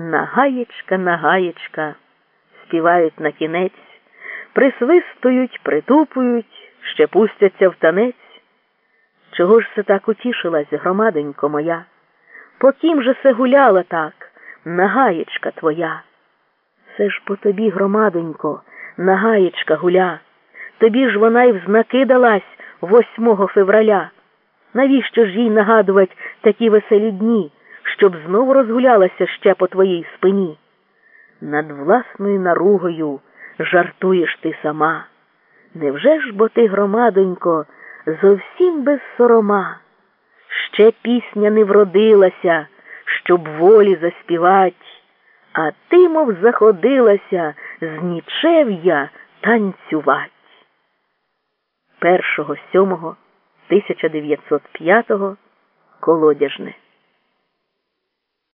Нагаєчка, нагаєчка, співають на кінець, присвистують, притупують, ще пустяться в танець. Чого ж се так утішилась, громадонько моя? По кім же се гуляла так, нагаєчка твоя? Це ж по тобі, громадонько, нагаєчка гуля. Тобі ж вона й в знаки далась 8 февраля. Навіщо ж їй нагадувати такі веселі дні, щоб знову розгулялася ще по твоїй спині? Над власною наругою жартуєш ти сама. Невже ж бо ти, громадонько, зовсім без сорома? Ще пісня не вродилася, щоб волі заспівать, а ти, мов заходилася з нічев'я танцювать. 1.7.1905 колодяжне